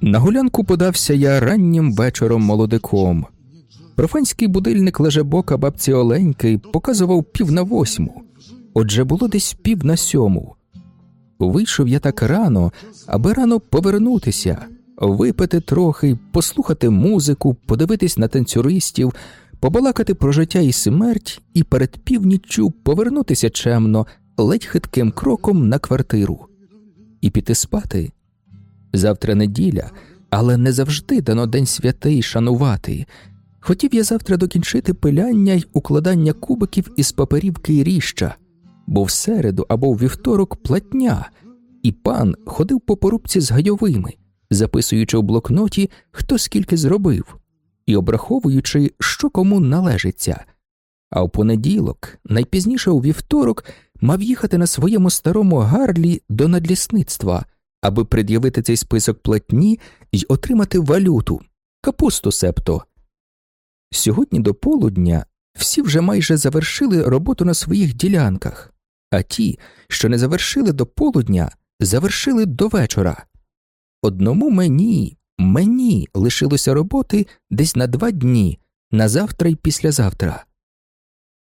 На гулянку подався я раннім вечором молодиком. Профанський будильник лежебока бабці Оленьки показував пів на восьму, отже було десь пів на сьому. Вийшов я так рано, аби рано повернутися, випити трохи, послухати музику, подивитись на танцюристів, побалакати про життя і смерть, і перед північчю повернутися чемно, ледь хитким кроком на квартиру і піти спати. Завтра неділя, але не завжди дано день святий шанувати. Хотів я завтра докінчити пиляння й укладання кубиків із паперівки і ріща, бо в середу або в вівторок платня, і пан ходив по порубці з гайовими, записуючи в блокноті, хто скільки зробив, і обраховуючи, що кому належиться. А в понеділок, найпізніше у вівторок, мав їхати на своєму старому гарлі до надлісництва, аби пред'явити цей список платні й отримати валюту, капусту септо. Сьогодні до полудня всі вже майже завершили роботу на своїх ділянках, а ті, що не завершили до полудня, завершили до вечора. Одному мені, мені лишилося роботи десь на два дні, на завтра й післязавтра.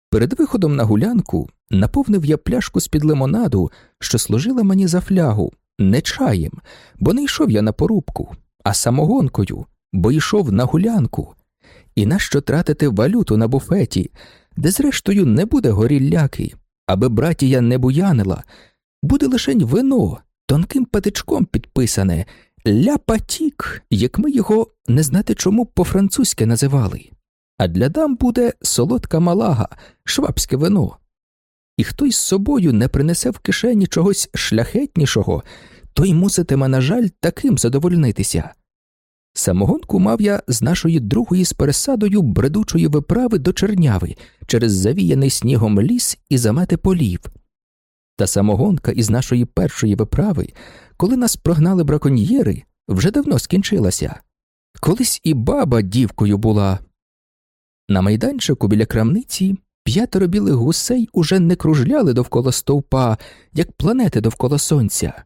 Перед виходом на гулянку наповнив я пляшку з під лимонаду, що служила мені за флягу, не чаєм, бо не йшов я на порубку, а самогонкою, бо йшов на гулянку. І нащо тратити валюту на буфеті, де зрештою не буде горілляки, аби братія не буянила, буде лишень вино, тонким патичком підписане ля патік, як ми його не знати чому по-французьки називали. А для дам буде солодка малага, швабське вино. І хто із собою не принесе в кишені чогось шляхетнішого, той муситиме, на жаль, таким задовольнитися. Самогонку мав я з нашої другої з пересадою бредучої виправи до черняви через завіяний снігом ліс і замети полів. Та самогонка із нашої першої виправи, коли нас прогнали браконьєри, вже давно скінчилася. Колись і баба дівкою була. На майданчику біля крамниці п'ятеро білих гусей уже не кружляли довкола стовпа, як планети довкола сонця.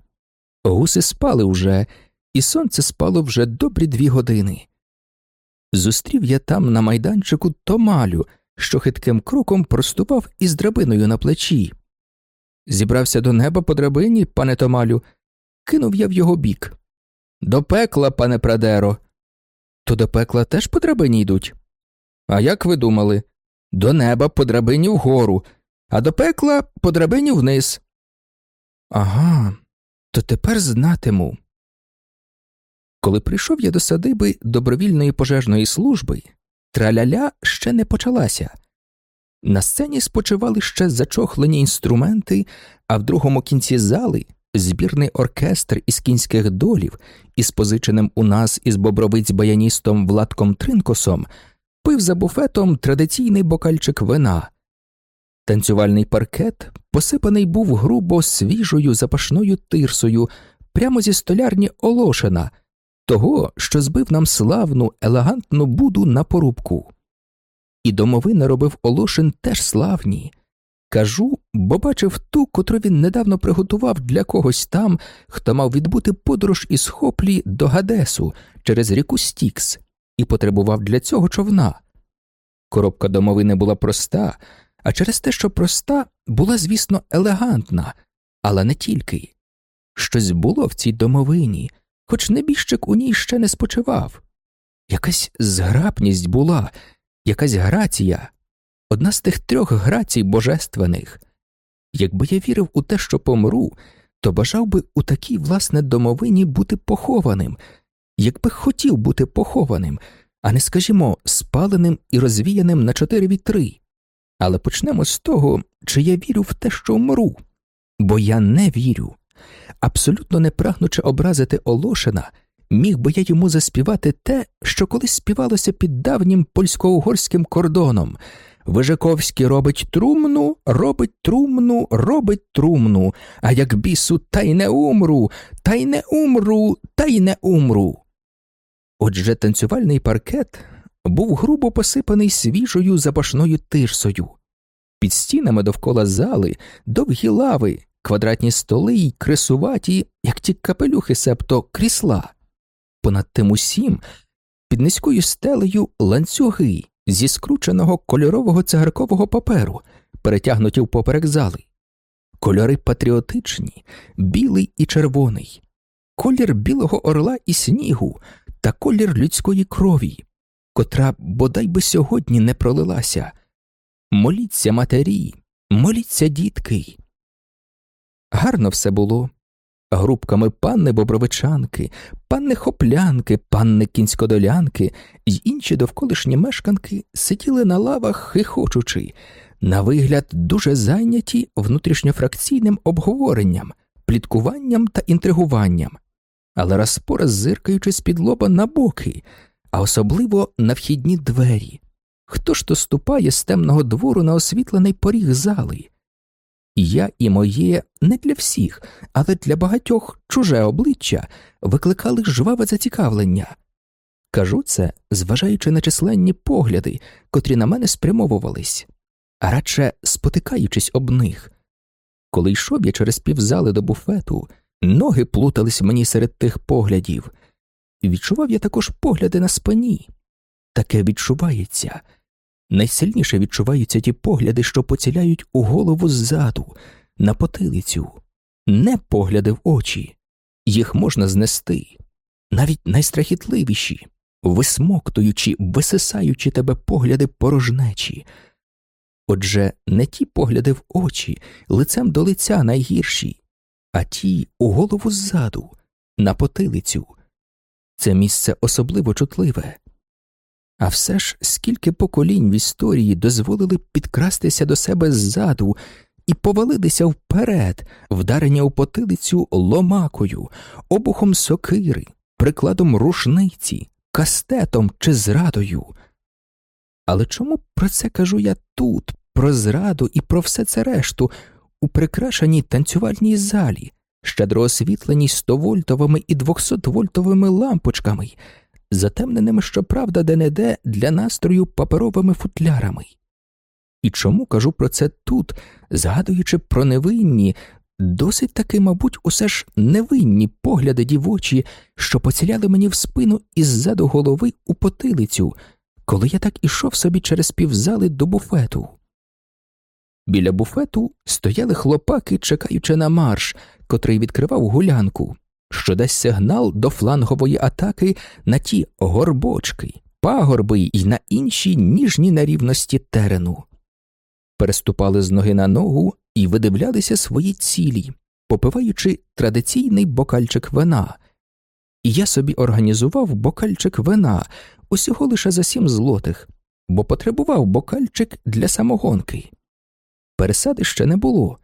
Гуси спали уже, і сонце спало вже добрі дві години. Зустрів я там на майданчику Томалю, що хитким кроком проступав із драбиною на плечі. Зібрався до неба по драбині, пане Томалю, кинув я в його бік. До пекла, пане Прадеро. То до пекла теж по драбині йдуть. А як ви думали? До неба по драбині вгору, а до пекла по драбині вниз. Ага, то тепер знатиму. Коли прийшов я до садиби добровільної пожежної служби, траляля ще не почалася. На сцені спочивали ще зачохлені інструменти, а в другому кінці зали збірний оркестр із кінських долів із позиченим у нас із бобровиць баяністом Владком Тринкосом пив за буфетом традиційний бокальчик вина. Танцювальний паркет посипаний був грубо свіжою запашною тирсою прямо зі столярні Олошина, того, що збив нам славну, елегантну буду на порубку. І домовини робив Олошин теж славні. Кажу, бо бачив ту, котру він недавно приготував для когось там, хто мав відбути подорож із Хоплі до Гадесу через ріку Стікс і потребував для цього човна. Коробка домовини була проста, а через те, що проста, була, звісно, елегантна, але не тільки. Щось було в цій домовині, хоч небіжчик у ній ще не спочивав. Якась зграбність була, якась грація, одна з тих трьох грацій божественних. Якби я вірив у те, що помру, то бажав би у такій власне домовині бути похованим, якби хотів бути похованим, а не, скажімо, спаленим і розвіяним на чотири вітри. Але почнемо з того, чи я вірю в те, що вмру, бо я не вірю. абсолютно не прагнучи образити Олошина, міг би я йому заспівати те, що колись співалося під давнім польсько-угорським кордоном. Вижаковський робить трумну, робить трумну, робить трумну, а як бісу, та й не умру, та й не умру, та й не умру. Отже, танцювальний паркет був грубо посипаний свіжою запашною тирсою. Під стінами довкола зали довгі лави, квадратні столи й кресуваті, як ті капелюхи, септо крісла. Понад тим усім, під низькою стелею ланцюги зі скрученого кольорового цигаркового паперу, перетягнуті впоперек зали. Кольори патріотичні, білий і червоний, колір білого орла і снігу та колір людської крові, котра бодай би сьогодні не пролилася. Моліться матері, моліться дітки. Гарно все було. Групками панни бобровичанки, панни хоплянки, панни кінськодолянки й інші довколишні мешканки сиділи на лавах, хихочучи, на вигляд дуже зайняті внутрішньофракційним обговоренням, пліткуванням та інтригуванням, але раз по раз зиркаючи з під лоба на боки, а особливо на вхідні двері. Хто ж то ступає з темного двору на освітлений поріг зали? Я і моє не для всіх, але для багатьох чуже обличчя викликали жваве зацікавлення. Кажу це, зважаючи на численні погляди, котрі на мене спрямовувались, а радше спотикаючись об них. Коли йшов я через півзали до буфету, ноги плутались мені серед тих поглядів, відчував я також погляди на спині. Таке відчувається. Найсильніше відчуваються ті погляди, що поціляють у голову ззаду, на потилицю, не погляди в очі, їх можна знести, навіть найстрахітливіші, висмоктуючи, висисаючи тебе погляди порожнечі. Отже, не ті погляди в очі, лицем до лиця найгірші, а ті у голову ззаду, на потилицю. Це місце особливо чутливе. А все ж скільки поколінь в історії дозволили підкрастися до себе ззаду і повалитися вперед, вдарення у потилицю ломакою, обухом сокири, прикладом рушниці, кастетом чи зрадою. Але чому про це кажу я тут, про зраду і про все це решту, у прикрашеній танцювальній залі, щедро освітленій 100-вольтовими і 200-вольтовими лампочками? затемненими, щоправда, де не де для настрою паперовими футлярами. І чому кажу про це тут, згадуючи про невинні, досить таки, мабуть, усе ж невинні погляди дівочі, що поціляли мені в спину іззаду голови у потилицю, коли я так ішов собі через півзали до буфету. Біля буфету стояли хлопаки, чекаючи на марш, котрий відкривав гулянку що дасть сигнал до флангової атаки на ті горбочки, пагорби й на інші ніжні нерівності терену. Переступали з ноги на ногу і видивлялися свої цілі, попиваючи традиційний бокальчик вина. І я собі організував бокальчик вина усього лише за сім злотих, бо потребував бокальчик для самогонки. Пересади ще не було,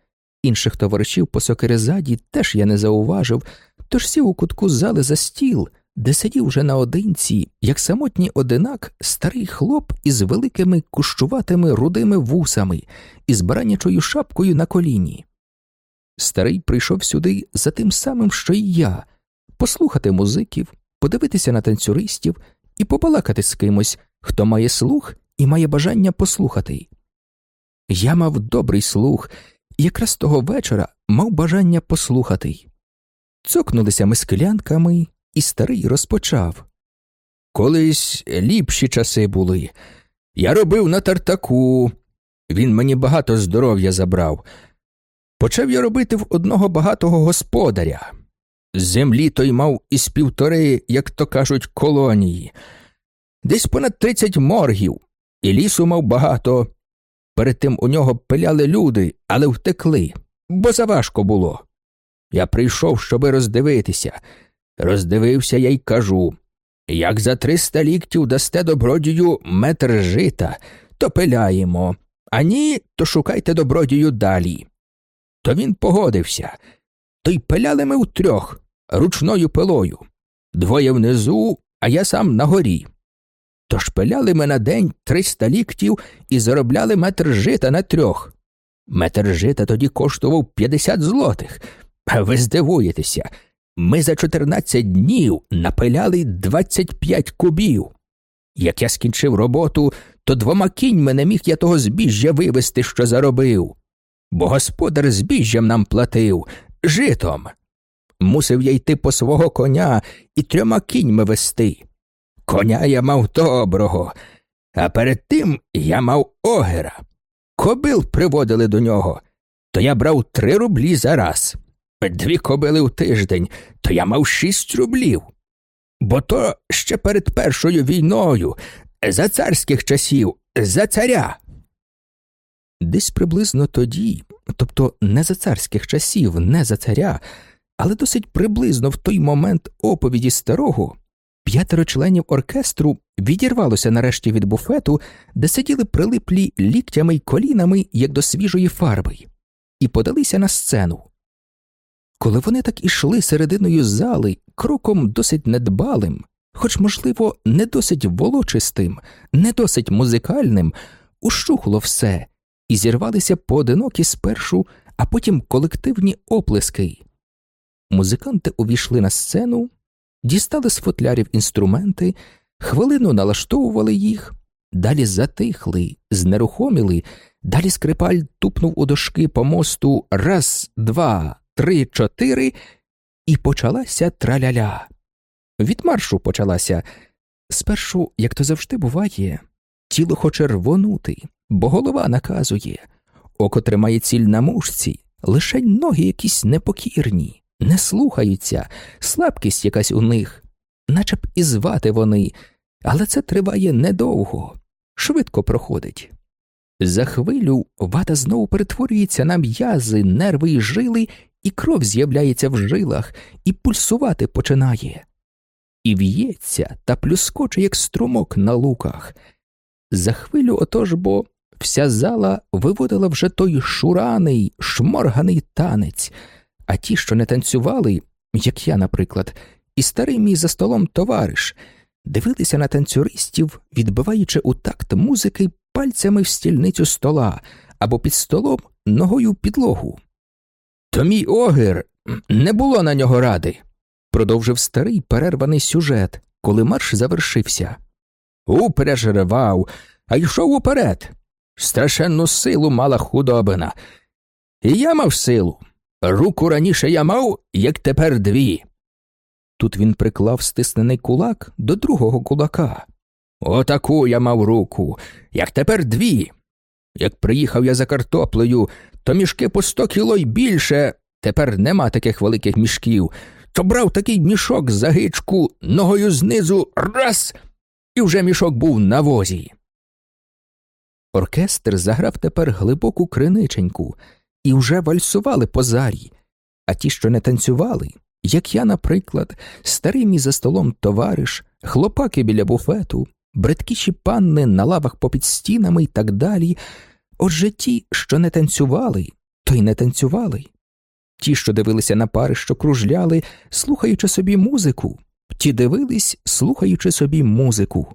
інших товаришів по сокерезаді теж я не зауважив, тож сів у кутку зали за стіл, де сидів уже наодинці, як самотній одинак, старий хлоп із великими кущуватими рудими вусами і з баранячою шапкою на коліні. Старий прийшов сюди за тим самим, що й я, послухати музиків, подивитися на танцюристів і побалакати з кимось, хто має слух і має бажання послухати. Я мав добрий слух, і якраз того вечора мав бажання послухати. Цокнулися ми склянками, і старий розпочав. Колись ліпші часи були. Я робив на тартаку, він мені багато здоров'я забрав. Почав я робити в одного багатого господаря. Землі той мав із півтори, як то кажуть, колонії, десь понад тридцять моргів, і лісу мав багато. Перед тим у нього пиляли люди, але втекли, бо заважко було. Я прийшов, щоби роздивитися. Роздивився я й кажу як за триста ліктів дасте добродію метр жита, то пиляємо, а ні, то шукайте добродію далі. То він погодився. то й пиляли ми втрьох ручною пилою. Двоє внизу, а я сам на горі. Тож пиляли ми на день триста ліктів і заробляли метр жита на трьох. Метр жита тоді коштував 50 злотих. Ви здивуєтеся, ми за 14 днів напиляли 25 кубів. Як я скінчив роботу, то двома кіньми не міг я того збіжжя вивезти, що заробив. Бо господар збіжжям нам платив житом. Мусив я йти по свого коня і трьома кіньми вести. Коня я мав доброго, а перед тим я мав огера. Кобил приводили до нього, то я брав три рублі за раз. Дві кобили в тиждень, то я мав шість рублів. Бо то ще перед першою війною, за царських часів, за царя. Десь приблизно тоді, тобто не за царських часів, не за царя, але досить приблизно в той момент оповіді старого, п'ятеро членів оркестру відірвалося нарешті від буфету, де сиділи прилиплі ліктями й колінами, як до свіжої фарби, і подалися на сцену. Коли вони так ішли серединою зали, кроком досить недбалим, хоч, можливо, не досить волочистим, не досить музикальним, ущухло все, і зірвалися поодинокі спершу, а потім колективні оплески. Музиканти увійшли на сцену, дістали з футлярів інструменти, хвилину налаштовували їх, далі затихли, знерухоміли, далі скрипаль тупнув у дошки по мосту раз, два, три, чотири, і почалася траляля. Від маршу почалася. Спершу, як то завжди буває, тіло хоче рвонути, бо голова наказує, око тримає ціль на мушці, лише ноги якісь непокірні, не слухаються, слабкість якась у них, наче б і звати вони, але це триває недовго, швидко проходить. За хвилю вата знову перетворюється на м'язи, нерви і жили, і кров з'являється в жилах, і пульсувати починає, і в'ється та плюскоче, як струмок на луках. За хвилю отож бо вся зала виводила вже той шураний, шморганий танець, а ті, що не танцювали, як я, наприклад, і старий мій за столом товариш, дивилися на танцюристів, відбиваючи у такт музики пальцями в стільницю стола або під столом ногою підлогу. То мій огір не було на нього ради, продовжив старий перерваний сюжет, коли марш завершився. Упереж ревав, а йшов уперед. Страшенну силу мала худобина. І я мав силу. Руку раніше я мав, як тепер дві. Тут він приклав стиснений кулак до другого кулака. Отаку я мав руку, як тепер дві. Як приїхав я за картоплею, то мішки по сто кіло й більше. Тепер нема таких великих мішків. То брав такий мішок за гичку, ногою знизу раз, і вже мішок був на возі. Оркестр заграв тепер глибоку криниченьку і вже вальсували по зарі, а ті, що не танцювали, як я, наприклад, старий мій за столом товариш, хлопаки біля буфету, бредкіші панни на лавах попід стінами і так далі. Отже ті, що не танцювали, то й не танцювали. Ті, що дивилися на пари, що кружляли, слухаючи собі музику, ті дивились, слухаючи собі музику.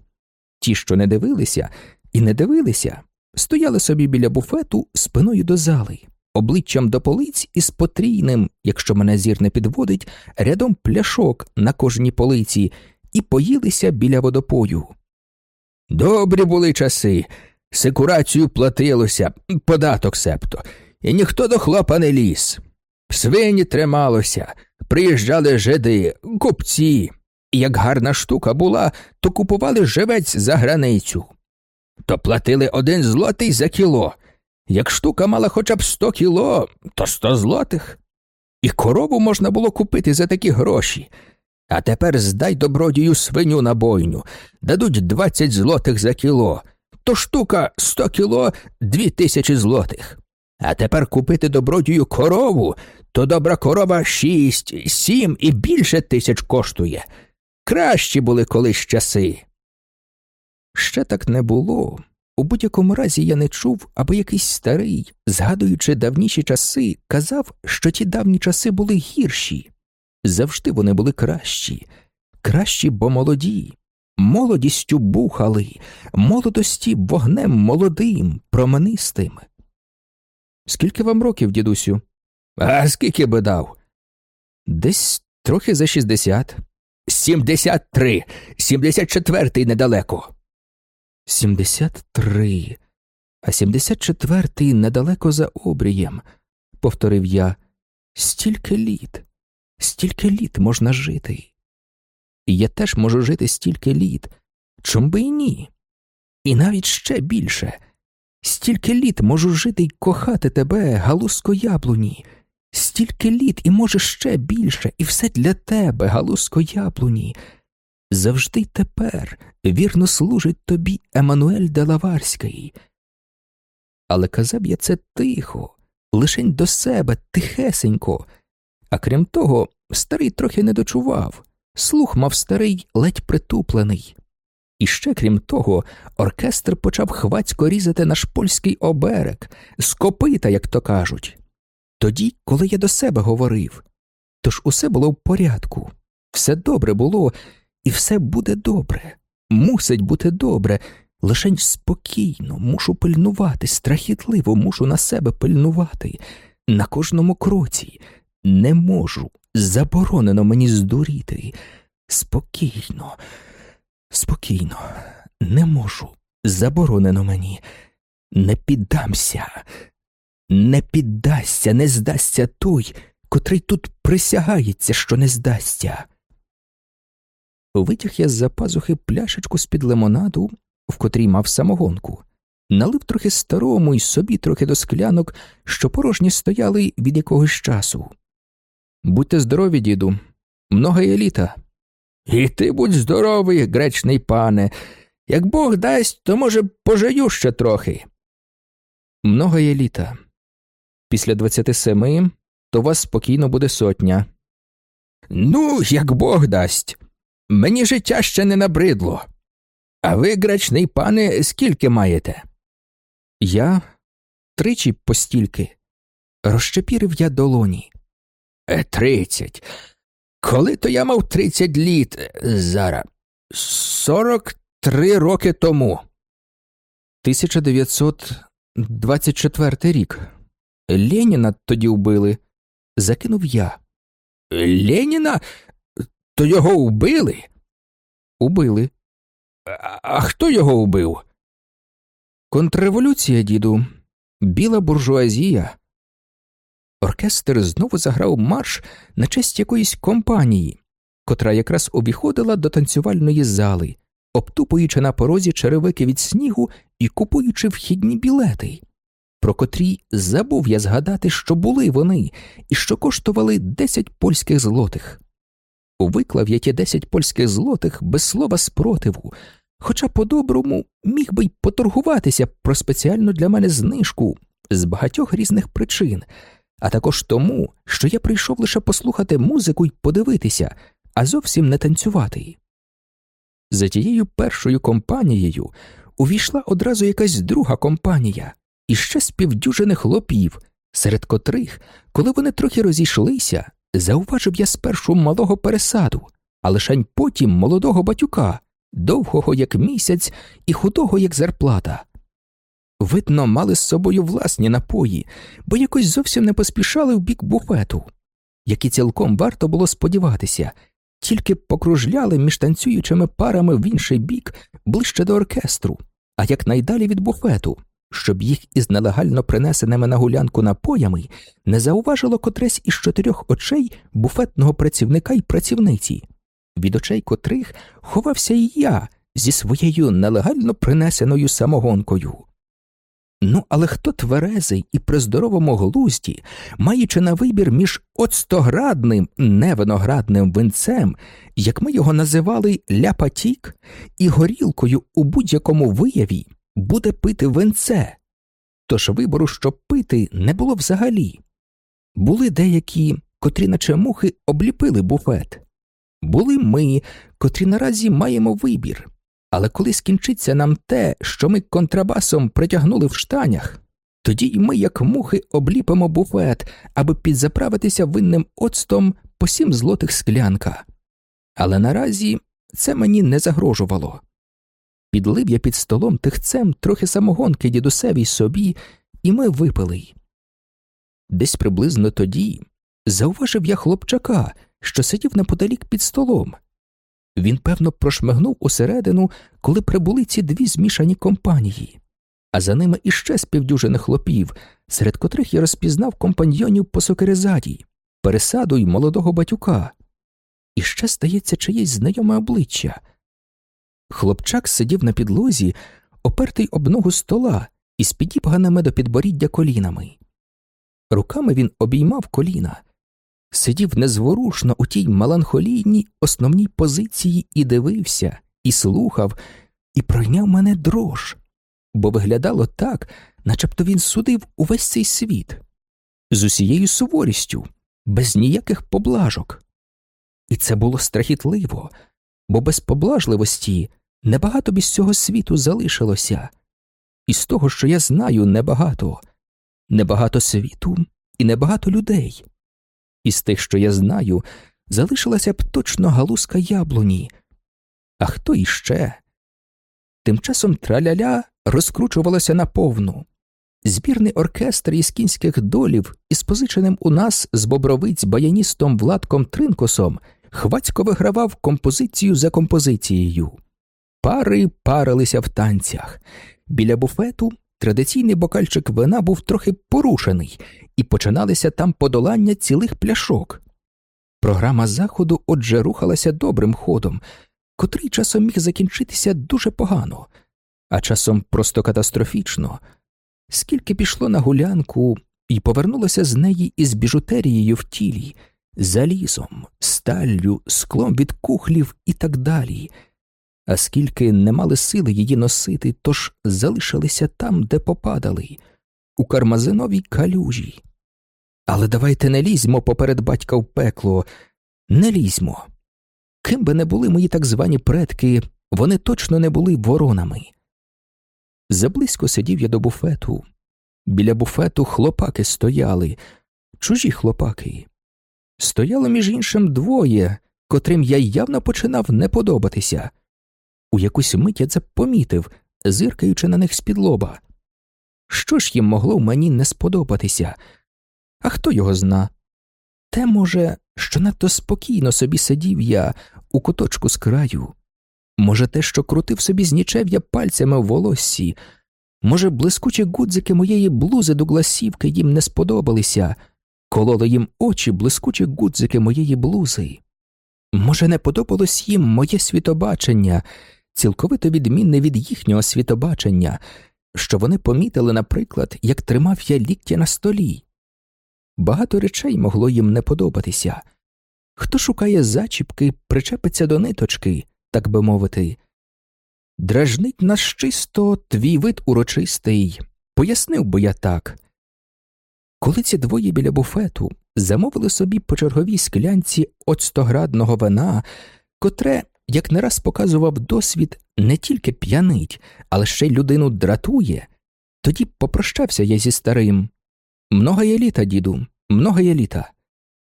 Ті, що не дивилися і не дивилися, стояли собі біля буфету спиною до зали, обличчям до полиць із потрійним, якщо мене зір не підводить, рядом пляшок на кожній полиці, і поїлися біля водопою. Добрі були часи. Секурацію платилося, податок септо, і ніхто до хлопа не ліз. Свині трималося, приїжджали жиди, купці. Як гарна штука була, то купували живець за границю. То платили один злотий за кіло. Як штука мала хоча б сто кіло, то сто злотих. І корову можна було купити за такі гроші. А тепер здай добродію свиню на бойню, дадуть двадцять злотих за кіло, то штука сто кіло дві тисячі злотих. А тепер купити добродію корову, то добра корова шість, сім і більше тисяч коштує. Кращі були колись часи. Ще так не було, У будь-якому разі я не чув, аби якийсь старий, згадуючи давніші часи, казав, що ті давні часи були гірші. Завжди вони були кращі, кращі, бо молоді, молодістю бухали, молодості вогнем молодим, променистим. Скільки вам років, дідусю? А скільки би дав? Десь трохи за шістдесят. Сімдесят три, сімдесят четвертий недалеко. Сімдесят три, а сімдесят четвертий недалеко за обрієм, повторив я. Стільки літ, стільки літ можна жити. І я теж можу жити стільки літ, чом би і ні. І навіть ще більше. Стільки літ можу жити й кохати тебе, галузко яблуні, стільки літ і може ще більше, і все для тебе, галузко яблуні. Завжди тепер вірно служить тобі Еммануель Делаварський. Але казав я це тихо, лишень до себе, тихесенько, а крім того, старий трохи не дочував, слух мав старий ледь притуплений. І ще, крім того, оркестр почав хвацько різати наш польський оберег, з копита, як то кажуть. Тоді, коли я до себе говорив, тож усе було в порядку, все добре було, і все буде добре, мусить бути добре, лишень спокійно, мушу пильнувати, страхітливо мушу на себе пильнувати, на кожному кроці, не можу, заборонено мені здуріти. Спокійно, спокійно, не можу, заборонено мені, не піддамся, не піддасться, не здасться той, котрий тут присягається, що не здасться. Витяг я з за пазухи пляшечку з під лимонаду, в котрій мав самогонку, налив трохи старому і собі трохи до склянок, що порожні стояли від якогось часу. Будьте здорові, діду, многое літа. І ти будь здоровий, гречний пане. Як Бог дасть, то, може, пожию ще трохи. Многое літа. Після двадцяти семи то вас спокійно буде сотня. Ну, як Бог дасть. Мені життя ще не набридло. А ви, гречний пане, скільки маєте? Я тричі постільки. Розчепірив я долоні. Е, тридцять. Коли то я мав тридцять літ зараз? Сорок три роки тому. 1924 рік. Леніна тоді вбили. Закинув я. Леніна? То його вбили? Убили. А, а хто його вбив? Контрреволюція, діду, біла буржуазія. Оркестр знову заграв марш на честь якоїсь компанії, котра якраз обіходила до танцювальної зали, обтупуючи на порозі черевики від снігу і купуючи вхідні білети, про котрі забув я згадати, що були вони і що коштували 10 польських злотих. Виклав я ті 10 польських злотих без слова спротиву, хоча по-доброму міг би й поторгуватися про спеціальну для мене знижку з багатьох різних причин, а також тому, що я прийшов лише послухати музику й подивитися, а зовсім не танцювати. За тією першою компанією увійшла одразу якась друга компанія і ще з півдюжини хлопів, серед котрих, коли вони трохи розійшлися, зауважив я спершу малого пересаду, а лишень потім молодого батюка, довгого як місяць і худого як зарплата. Видно, мали з собою власні напої, бо якось зовсім не поспішали в бік буфету, як і цілком варто було сподіватися, тільки покружляли між танцюючими парами в інший бік ближче до оркестру, а якнайдалі від буфету, щоб їх із нелегально принесеними на гулянку напоями не зауважило котресь із чотирьох очей буфетного працівника й працівниці, від очей котрих ховався і я зі своєю нелегально принесеною самогонкою. Ну, але хто тверезий і при здоровому глузді, маючи на вибір між оцтоградним невиноградним винцем, як ми його називали ляпатік, і горілкою у будь-якому вияві, буде пити винце, тож вибору, щоб пити, не було взагалі. Були деякі, котрі, наче мухи, обліпили буфет, були ми, котрі наразі маємо вибір Але коли скінчиться нам те, що ми контрабасом притягнули в штанях, тоді й ми, як мухи, обліпимо буфет, аби підзаправитися винним оцтом по сім злотих склянка. Але наразі це мені не загрожувало. Підлив я під столом тихцем трохи самогонки дідусевій собі, і ми випили. Десь приблизно тоді зауважив я хлопчака, що сидів неподалік під столом. Він, певно, прошмигнув усередину, коли прибули ці дві змішані компанії, а за ними іще з півдюжини хлопів, серед котрих я розпізнав компаньйонів по сокерезаді, пересаду й молодого батюка. І ще стається чиєсь знайоме обличчя. Хлопчак сидів на підлозі, опертий об ногу стола із підіпганими до підборіддя колінами. Руками він обіймав коліна, сидів незворушно у тій меланхолійній основній позиції і дивився, і слухав, і пройняв мене дрож, бо виглядало так, начебто він судив увесь цей світ з усією суворістю, без ніяких поблажок. І це було страхітливо, бо без поблажливості небагато б із цього світу залишилося, і з того, що я знаю, небагато, небагато світу і небагато людей. Із тих, що я знаю, залишилася б точно галузка яблуні. А хто іще? Тим часом траляля розкручувалася наповну. Збірний оркестр із кінських долів із позиченим у нас з бобровиць баяністом Владком Тринкосом хвацько вигравав композицію за композицією. Пари парилися в танцях. Біля буфету традиційний бокальчик вина був трохи порушений, і починалися там подолання цілих пляшок. Програма заходу отже рухалася добрим ходом, котрий часом міг закінчитися дуже погано, а часом просто катастрофічно. Скільки пішло на гулянку і повернулося з неї із біжутерією в тілі, залізом, сталлю, склом від кухлів і так далі, а скільки не мали сили її носити, тож залишилися там, де попадали, у кармазиновій калюжі. Але давайте не лізьмо поперед батька в пекло, не лізьмо. Ким би не були мої так звані предки, вони точно не були воронами. Заблизько сидів я до буфету. Біля буфету хлопаки стояли, чужі хлопаки. Стояло, між іншим, двоє, котрим я явно починав не подобатися. У якусь мить я це помітив, зиркаючи на них з-під лоба. Що ж їм могло мені не сподобатися? А хто його зна? Те, може, що надто спокійно собі сидів я у куточку з краю, може, те, що крутив собі з нічев'я пальцями в волоссі, може, блискучі гудзики моєї блузи до гласівки їм не сподобалися, кололи їм очі блискучі гудзики моєї блузи. Може, не подобалось їм моє світобачення, цілковито відмінне від їхнього світобачення, що вони помітили, наприклад, як тримав я ліктя на столі. Багато речей могло їм не подобатися. Хто шукає зачіпки, причепиться до ниточки, так би мовити. Дражнить нас чисто твій вид урочистий, пояснив би я так. Коли ці двоє біля буфету замовили собі по черговій склянці оцтоградного вина, котре, як не раз показував досвід, не тільки п'янить, але ще й людину дратує, тоді попрощався я зі старим. Много є літа, діду, много є літа.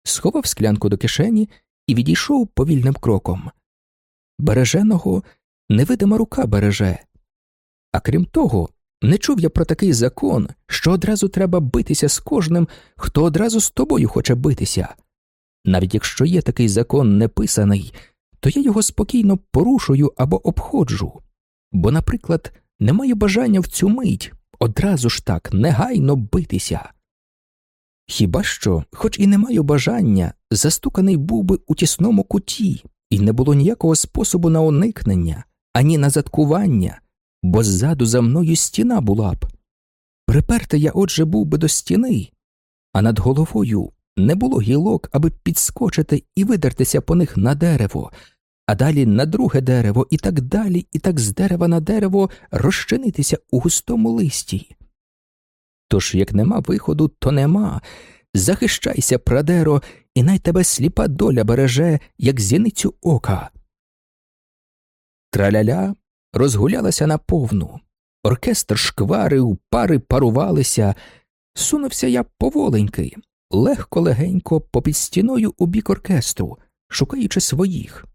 Сховав склянку до кишені і відійшов повільним кроком. Береженого невидима рука береже. А крім того, не чув я про такий закон, що одразу треба битися з кожним, хто одразу з тобою хоче битися. Навіть якщо є такий закон неписаний, то я його спокійно порушую або обходжу, бо, наприклад, не маю бажання в цю мить одразу ж так негайно битися. Хіба що, хоч і не маю бажання, застуканий був би у тісному куті, і не було ніякого способу на уникнення, ані на заткування, бо ззаду за мною стіна була б. Приперта я, отже, був би до стіни, а над головою не було гілок, аби підскочити і видертися по них на дерево, а далі на друге дерево, і так далі, і так з дерева на дерево розчинитися у густому листі. Тож, як нема виходу, то нема. Захищайся, прадеро, і най тебе сліпа доля береже, як зіницю ока. Траляля розгулялася наповну. Оркестр шкварив, пари парувалися. Сунувся я поволеньки, легко легенько попід стіною у бік оркестру, шукаючи своїх.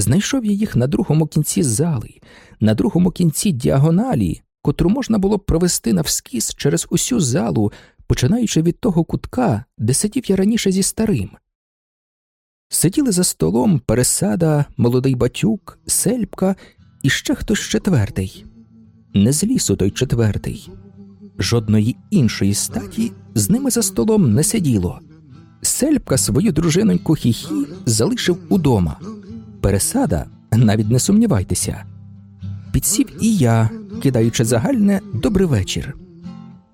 Знайшов я їх на другому кінці зали, на другому кінці діагоналі, котру можна було провести навскіз через усю залу, починаючи від того кутка, де сидів я раніше зі старим. Сиділи за столом пересада, молодий батюк, сельпка і ще хтось четвертий. Не з лісу той четвертий. Жодної іншої статі з ними за столом не сиділо. Сельпка свою дружиноньку хіхі залишив удома. Пересада, навіть не сумнівайтеся. Підсів і я, кидаючи загальне добрий вечір.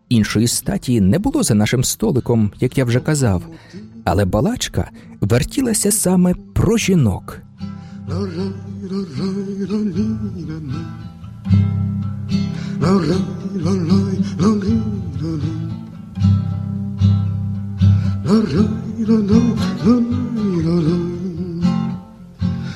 Іншої статі не було за нашим столиком, як я вже казав, але балачка вертілася саме про жінок.